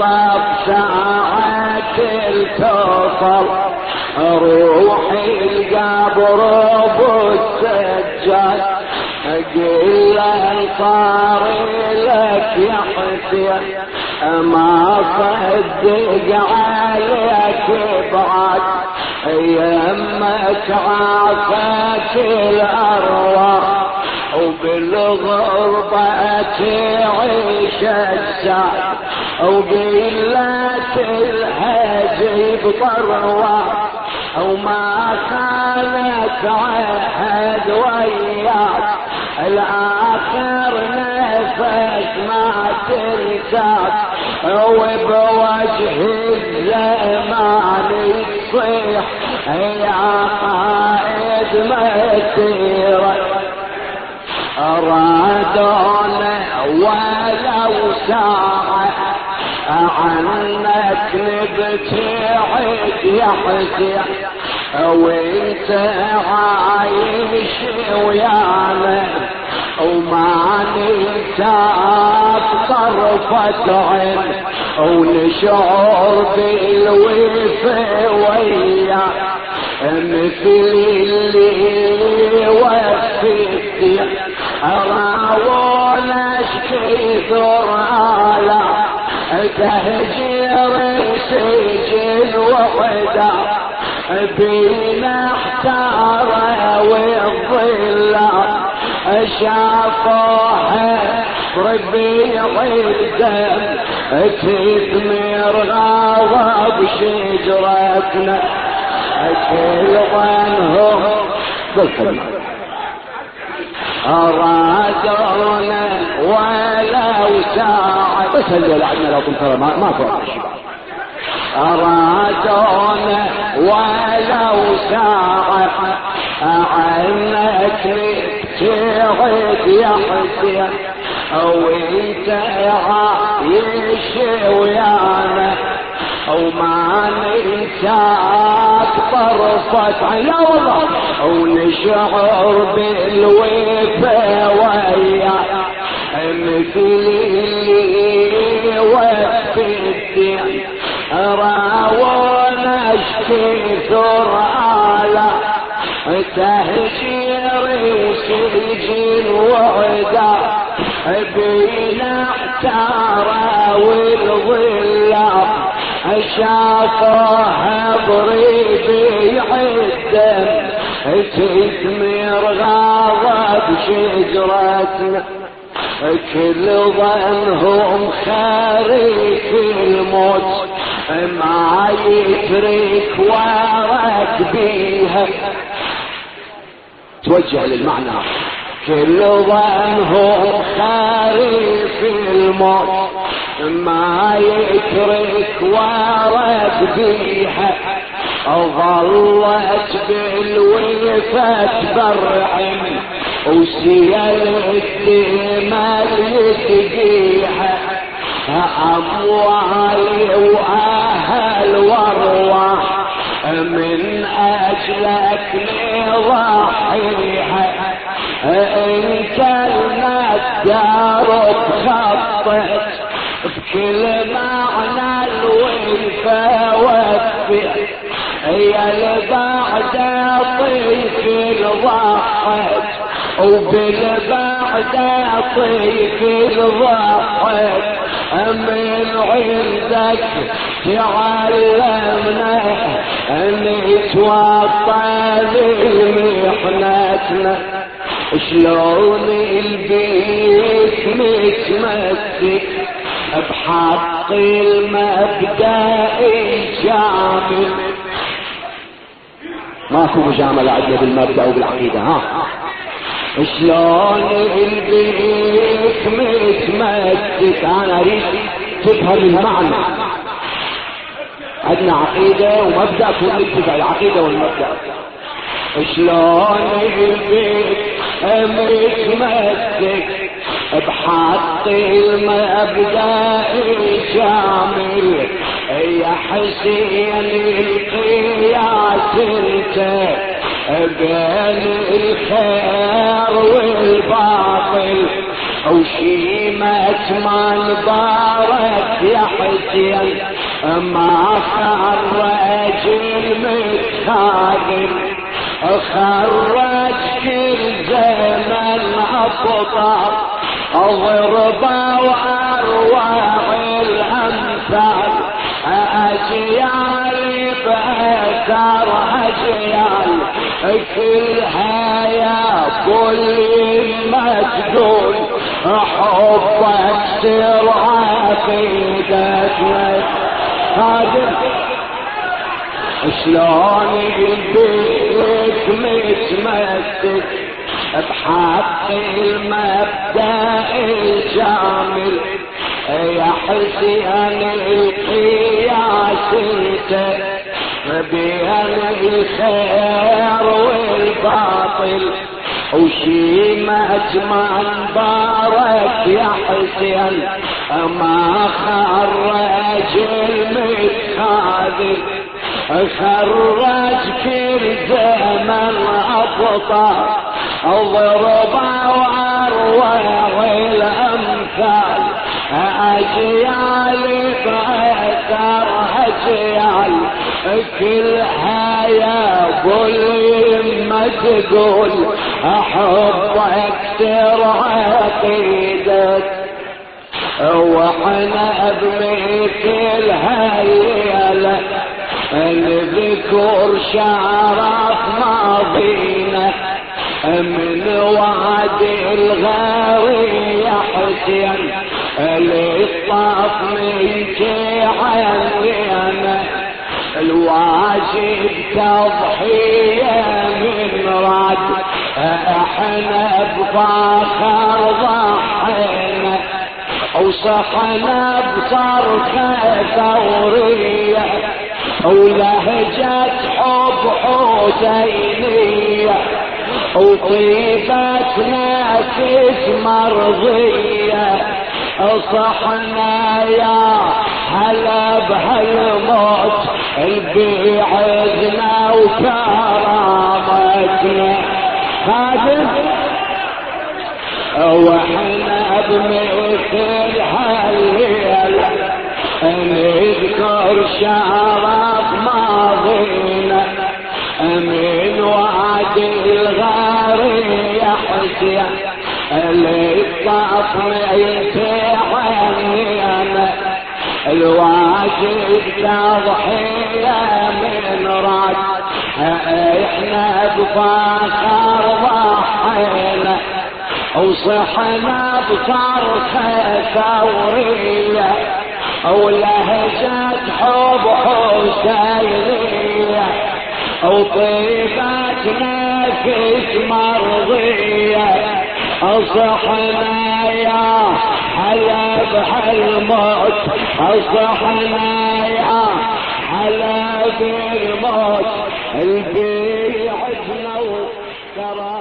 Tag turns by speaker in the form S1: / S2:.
S1: بالضبط ساعة التوصل روحي القبر ابو السجاد أقول صار لك يا حسين ما صدق عليك بعد يمك عافاك الأرواح. وبالغربة تعيش السعد. وقلة الهجي بطروة وما كانت عهد وياك الآخر نفس ما تنساك وبوجه الزمان يصيح يا قائد مسيرك أرادونا ولو ساعة. عنك نبتعد يا حسين وانت عايش ويانا وما ننساك طرفة عين ونشعر بالوفا وياك مثل اللي وفيت أراوون اشكي ثرالا تهجير سجن وحدا بينا احتار والظلام شافوها ربيع الدم تثمر غاضب شجرتنا كل ظنهم بالكلمة أرادونا ولو ساعة بس عندنا لو كنت ترى ما ما فوق أرادونا ولو ساعة عنك تبعد يا حسين أو انت عايش ويانا. أو ما ننساك طرفك لا والله. أو نشعر بالوفا وياك مثل اللي وفي الدين راونا اشكي ثرالا تهجيري وسجن وعدا بينا احتارا والظلام شافوها بريبي عدم تثمر غاضب شجرتنا كل ظنهم خارق الموت. ما يترك ورك بيها. توجه للمعنى. كل ظنهم خارق الموت. ما يترك ورد بيها. ظلت بالوفة برعم وسيل الدماء يتقيها أموالي وأهل وارواح من أجلك نضحيها انت النجار بخطك بكل معنى الوفا وفي هي البعد طيف الضحك وبالبعد طيف الضحك من عندك تعلمنا أن يتوطى لمحنتنا. شلون البيت متمسك بحق المبدأ الشامل ماكو مجاملة عندنا بالمبدأ وبالعقيدة ها؟ شلون البيت متمسك؟ أنا أريد تفهم المعنى. عندنا عقيدة ومبدأ كل نتبع العقيدة والمبدأ. شلون البيت متمسك؟ بحق المبدأ الشامل. يا حسين القياس انت بين الخير والباطل وشيمة من بارك يا حسين ما خرج المتخاذل خرج كل زمن أبطال ضربة وأروع الأمثال أجيال بأثر أجيال كلها يا كل مجدول حبك سر عقيدتك قادر شلون البيت متمسك بحق المبدأ الجامل. يا حسين القياس انت بين الخير والباطل. وشيمة منبرك يا حسين ما خرج المتخاذل خرج كل زمن أبطال ضربة وأروع الأمثال أجيال أجيال كلها يا ما تقول أحبك سر عقيدك وإحنا بمثل هالليلة الذكر شرف ماضينا من وعد الغاوي يا حسين منك عني أنا الواجب تضحية من رد. إحنا بفاخر ضحينا وصحنا بصرخة ثورية. ولهجة حب حسينية وطيبة نفس مرضية. صحنا يا هلا بهالموت بعزنا وكرامتنا. خادم وإحنا بمثل هالليل نذكر شرف ماضينا من وعد الغار يا حسين الطفل عني أنا الواجب تضحية من رد إحنا بفاخر ضحينا وصحنا بصرخة ثورية ولهجة حب حسينية وطيبة نفس مرضية. أصحنا يا حلا بهالموت أصحنا يا حلا بالموت البيع وكرامتنا